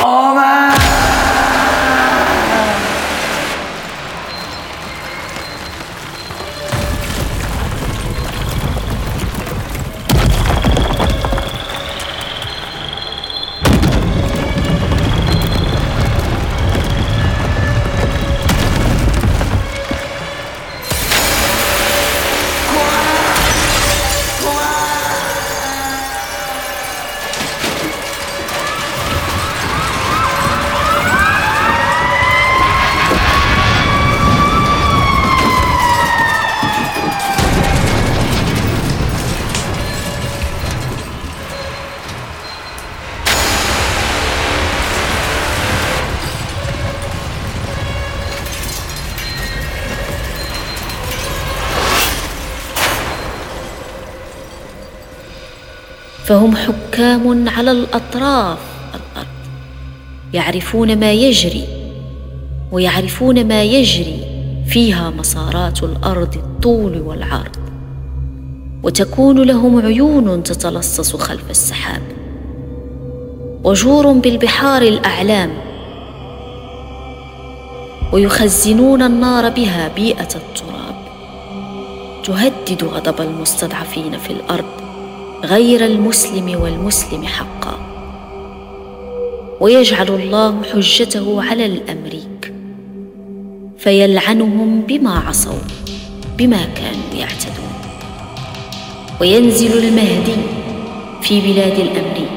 Oh فهم حكام على الأطراف. الأرض يعرفون ما يجري ويعرفون ما يجري فيها مسارات الأرض الطول والعرض. وتكون لهم عيون تتلصص خلف السحاب. وجور بالبحار الأعلام. ويخزنون النار بها بيئة التراب. تهدد غضب المستضعفين في الأرض. غير المسلم والمسلم حقا. ويجعل الله حجته على الأمريك. فيلعنهم بما عصوا بما كانوا يعتدون. وينزل المهدي في بلاد الأمريك.